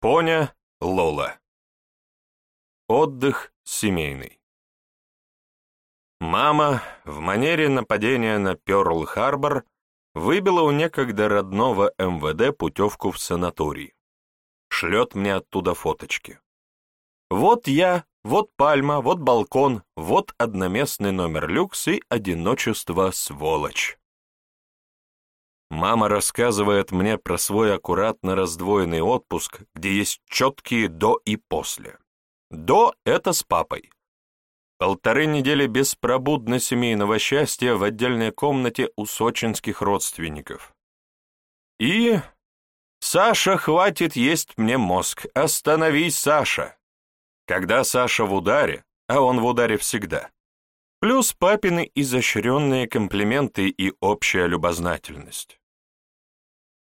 Поня Лола. Отдых семейный. Мама в манере нападения на Пёрл-Харбор выбила у некогда родного МВД путевку в санаторий. Шлет мне оттуда фоточки. Вот я, вот пальма, вот балкон, вот одноместный номер люкс и одиночество сволочь. Мама рассказывает мне про свой аккуратно раздвоенный отпуск, где есть четкие «до» и «после». «До» — это с папой. Полторы недели беспробудно семейного счастья в отдельной комнате у сочинских родственников. И... «Саша, хватит есть мне мозг! Остановись, Саша!» Когда Саша в ударе, а он в ударе всегда. Плюс папины изощренные комплименты и общая любознательность.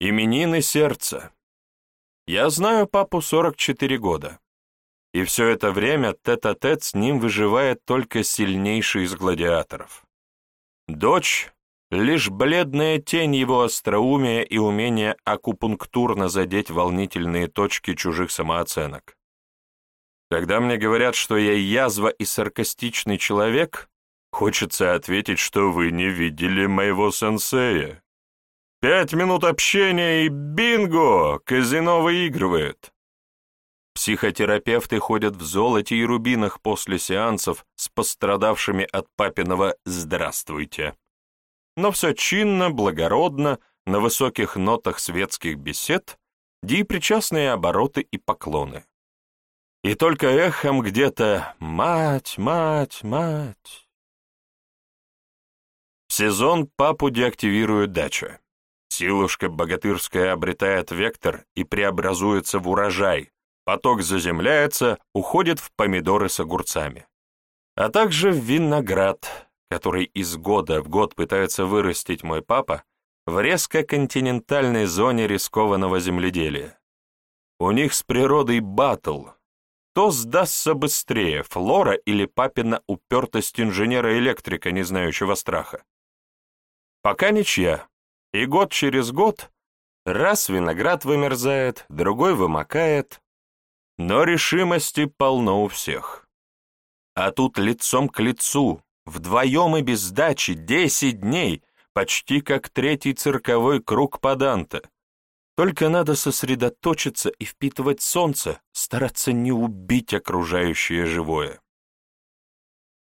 Именины сердца. Я знаю папу 44 года. И все это время тет-а-тет -тет с ним выживает только сильнейший из гладиаторов. Дочь — лишь бледная тень его остроумия и умения акупунктурно задеть волнительные точки чужих самооценок. Когда мне говорят, что я язва и саркастичный человек, хочется ответить, что вы не видели моего сенсея. Пять минут общения и бинго! Казино выигрывает. Психотерапевты ходят в золоте и рубинах после сеансов с пострадавшими от папиного «здравствуйте». Но все чинно, благородно, на высоких нотах светских бесед, и причастные обороты и поклоны. И только эхом где-то «Мать, мать, мать». В сезон папу деактивирует дача. Силушка богатырская обретает вектор и преобразуется в урожай, поток заземляется, уходит в помидоры с огурцами. А также в виноград, который из года в год пытается вырастить мой папа в резко-континентальной зоне рискованного земледелия. У них с природой батл. Кто сдастся быстрее, Флора или папина упертость инженера-электрика, не знающего страха? Пока ничья. И год через год раз виноград вымерзает, другой вымокает, но решимости полно у всех. А тут лицом к лицу, вдвоем и без сдачи, десять дней, почти как третий цирковой круг паданта. Только надо сосредоточиться и впитывать солнце, стараться не убить окружающее живое.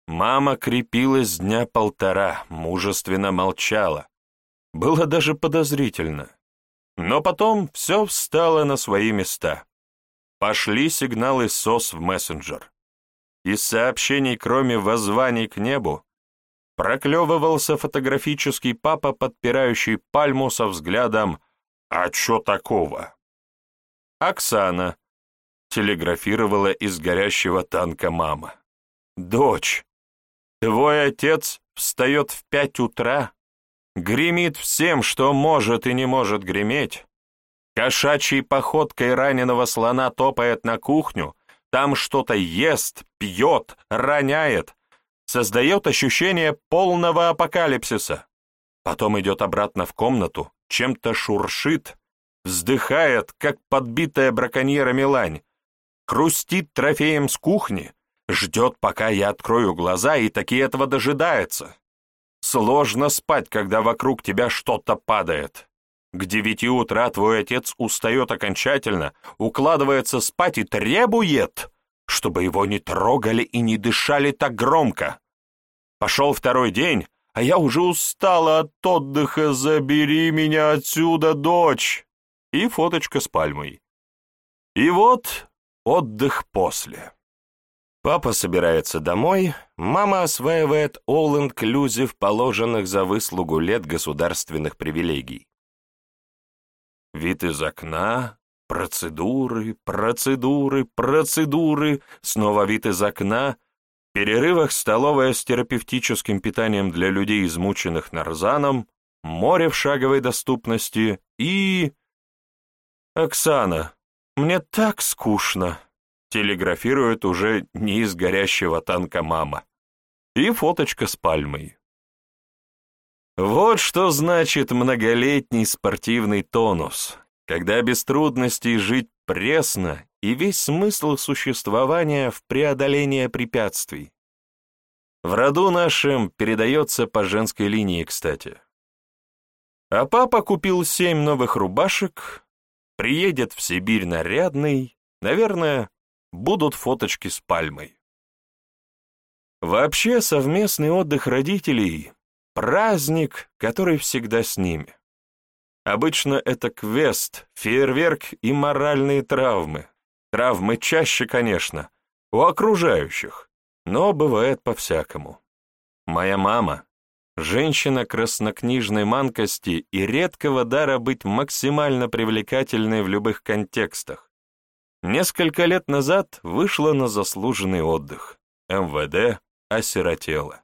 Мама крепилась дня полтора, мужественно молчала, было даже подозрительно. Но потом все встало на свои места. Пошли сигналы СОС в мессенджер. Из сообщений, кроме воззваний к небу, проклевывался фотографический папа, подпирающий пальму со взглядом «А чё такого?». Оксана телеграфировала из горящего танка мама. «Дочь, твой отец встает в пять утра, Гремит всем, что может и не может греметь. Кошачьей походкой раненого слона топает на кухню, там что-то ест, пьет, роняет, создает ощущение полного апокалипсиса. Потом идет обратно в комнату, чем-то шуршит, вздыхает, как подбитая браконьерами лань, хрустит трофеем с кухни, ждет, пока я открою глаза, и таки этого дожидается. Сложно спать, когда вокруг тебя что-то падает. К девяти утра твой отец устает окончательно, укладывается спать и требует, чтобы его не трогали и не дышали так громко. Пошел второй день, а я уже устала от отдыха, забери меня отсюда, дочь. И фоточка с пальмой. И вот отдых после. Папа собирается домой, мама осваивает all-inclusive положенных за выслугу лет государственных привилегий. Вид из окна, процедуры, процедуры, процедуры, снова вид из окна, в перерывах столовая с терапевтическим питанием для людей, измученных нарзаном, море в шаговой доступности и... «Оксана, мне так скучно!» Телеграфирует уже не из горящего танка мама. И фоточка с пальмой. Вот что значит многолетний спортивный тонус, когда без трудностей жить пресно, и весь смысл существования в преодолении препятствий. В роду нашем передается по женской линии, кстати. А папа купил семь новых рубашек, приедет в Сибирь нарядный, наверное, будут фоточки с пальмой. Вообще совместный отдых родителей — праздник, который всегда с ними. Обычно это квест, фейерверк и моральные травмы. Травмы чаще, конечно, у окружающих, но бывает по-всякому. Моя мама — женщина краснокнижной манкости и редкого дара быть максимально привлекательной в любых контекстах. Несколько лет назад вышла на заслуженный отдых. МВД осиротела.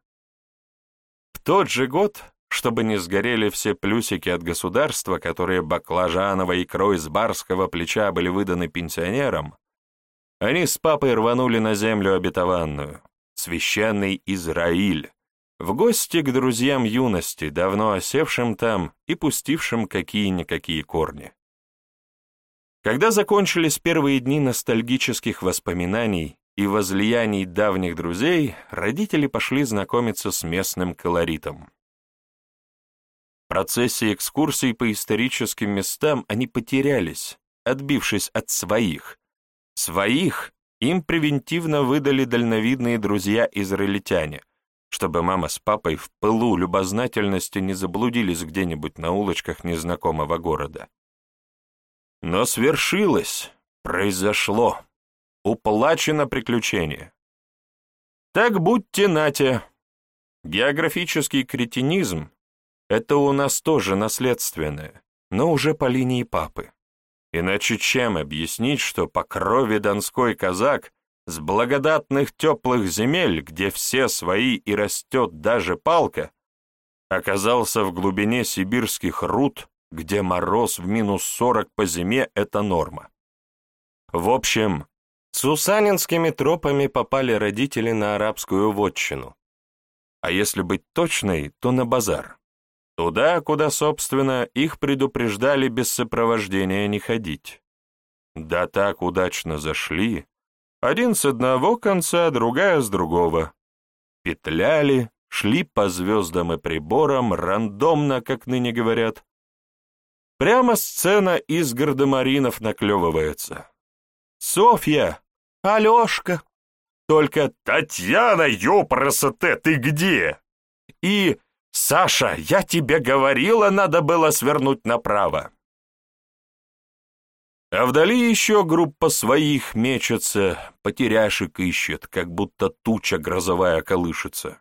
В тот же год чтобы не сгорели все плюсики от государства, которые баклажановой икрой с барского плеча были выданы пенсионерам, они с папой рванули на землю обетованную, священный Израиль, в гости к друзьям юности, давно осевшим там и пустившим какие-никакие корни. Когда закончились первые дни ностальгических воспоминаний и возлияний давних друзей, родители пошли знакомиться с местным колоритом процессе экскурсий по историческим местам они потерялись, отбившись от своих. Своих им превентивно выдали дальновидные друзья-израильтяне, чтобы мама с папой в пылу любознательности не заблудились где-нибудь на улочках незнакомого города. Но свершилось, произошло, уплачено приключение. Так будьте нате. Географический кретинизм это у нас тоже наследственное, но уже по линии папы. Иначе чем объяснить, что по крови донской казак с благодатных теплых земель, где все свои и растет даже палка, оказался в глубине сибирских руд, где мороз в минус сорок по зиме — это норма. В общем, с усанинскими тропами попали родители на арабскую вотчину. А если быть точной, то на базар. Туда, куда, собственно, их предупреждали без сопровождения не ходить. Да так удачно зашли. Один с одного конца, другая с другого. Петляли, шли по звездам и приборам, рандомно, как ныне говорят. Прямо сцена из гардемаринов наклевывается. «Софья! Алешка!» Только «Татьяна, ёпросоте, ты где?» И «Саша, я тебе говорила, надо было свернуть направо!» А вдали еще группа своих мечется, потеряшек ищет, как будто туча грозовая колышется.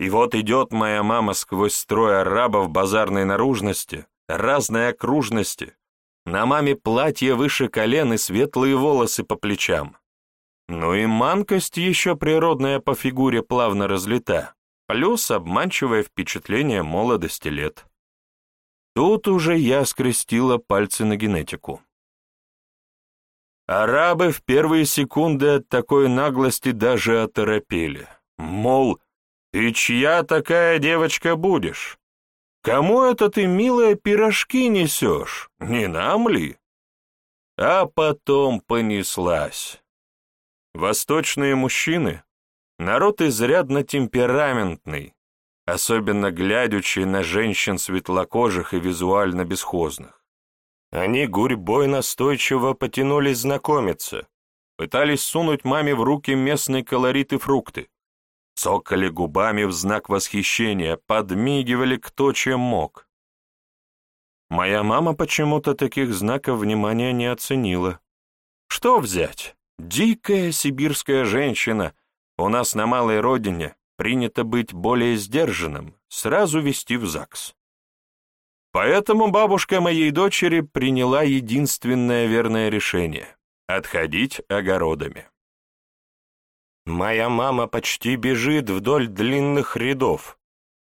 И вот идет моя мама сквозь строй арабов базарной наружности, разной окружности, на маме платье выше колен и светлые волосы по плечам. Ну и манкость еще природная по фигуре плавно разлита плюс обманчивое впечатление молодости лет. Тут уже я скрестила пальцы на генетику. Арабы в первые секунды от такой наглости даже оторопели. Мол, ты чья такая девочка будешь? Кому это ты, милая, пирожки несешь? Не нам ли? А потом понеслась. Восточные мужчины Народ изрядно темпераментный, особенно глядячи на женщин светлокожих и визуально бесхозных. Они гурьбой настойчиво потянулись знакомиться, пытались сунуть маме в руки местные колорит и фрукты, цокали губами в знак восхищения, подмигивали кто чем мог. Моя мама почему-то таких знаков внимания не оценила. Что взять? Дикая сибирская женщина — у нас на малой родине принято быть более сдержанным, сразу вести в ЗАГС. Поэтому бабушка моей дочери приняла единственное верное решение — отходить огородами. Моя мама почти бежит вдоль длинных рядов.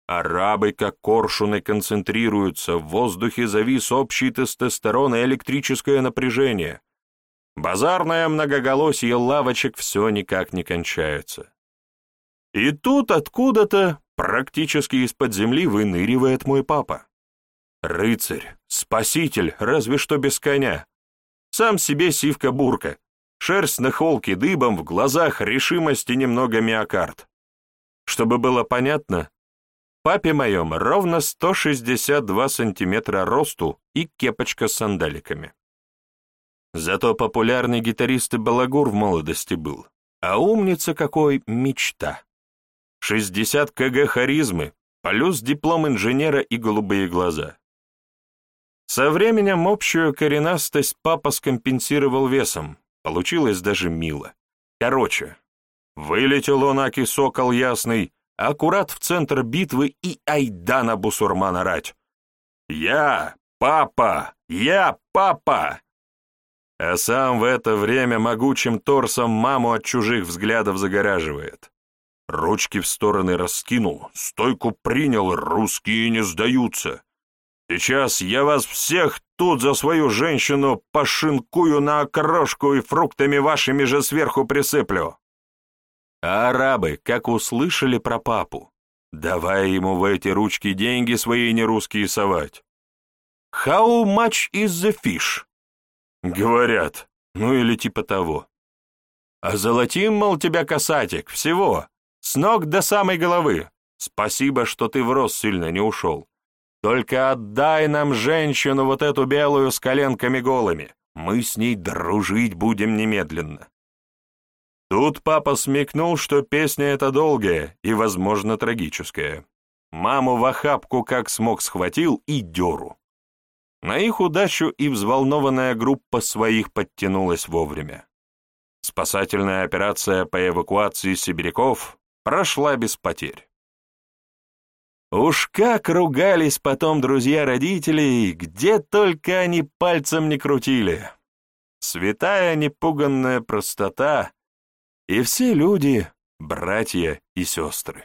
Арабы, как коршуны, концентрируются, в воздухе завис общий тестостерон и электрическое напряжение. Базарное многоголосие лавочек все никак не кончается. И тут откуда-то, практически из-под земли, выныривает мой папа. Рыцарь, спаситель, разве что без коня. Сам себе сивка-бурка. Шерсть на холке дыбом, в глазах решимости немного миокард. Чтобы было понятно, папе моем ровно 162 сантиметра росту и кепочка с сандаликами. Зато популярный гитарист и балагур в молодости был. А умница какой мечта. 60 кг харизмы, плюс диплом инженера и голубые глаза. Со временем общую коренастость папа скомпенсировал весом, получилось даже мило. Короче, вылетел он, аки сокол ясный, аккурат в центр битвы и айда на бусурмана рать. «Я папа! Я папа!» а сам в это время могучим торсом маму от чужих взглядов загораживает. Ручки в стороны раскинул, стойку принял, русские не сдаются. Сейчас я вас всех тут за свою женщину пошинкую на окрошку и фруктами вашими же сверху присыплю. А арабы, как услышали про папу, давай ему в эти ручки деньги свои нерусские совать. How much is the fish? Говорят, ну или типа того. А золотим, мол, тебя касатик, всего, с ног до самой головы. Спасибо, что ты в рост сильно не ушел. Только отдай нам женщину вот эту белую с коленками голыми. Мы с ней дружить будем немедленно. Тут папа смекнул, что песня эта долгая и, возможно, трагическая. Маму в охапку как смог схватил и дёру. На их удачу и взволнованная группа своих подтянулась вовремя. Спасательная операция по эвакуации сибиряков прошла без потерь. Уж как ругались потом друзья родителей, где только они пальцем не крутили. Святая непуганная простота, и все люди — братья и сестры.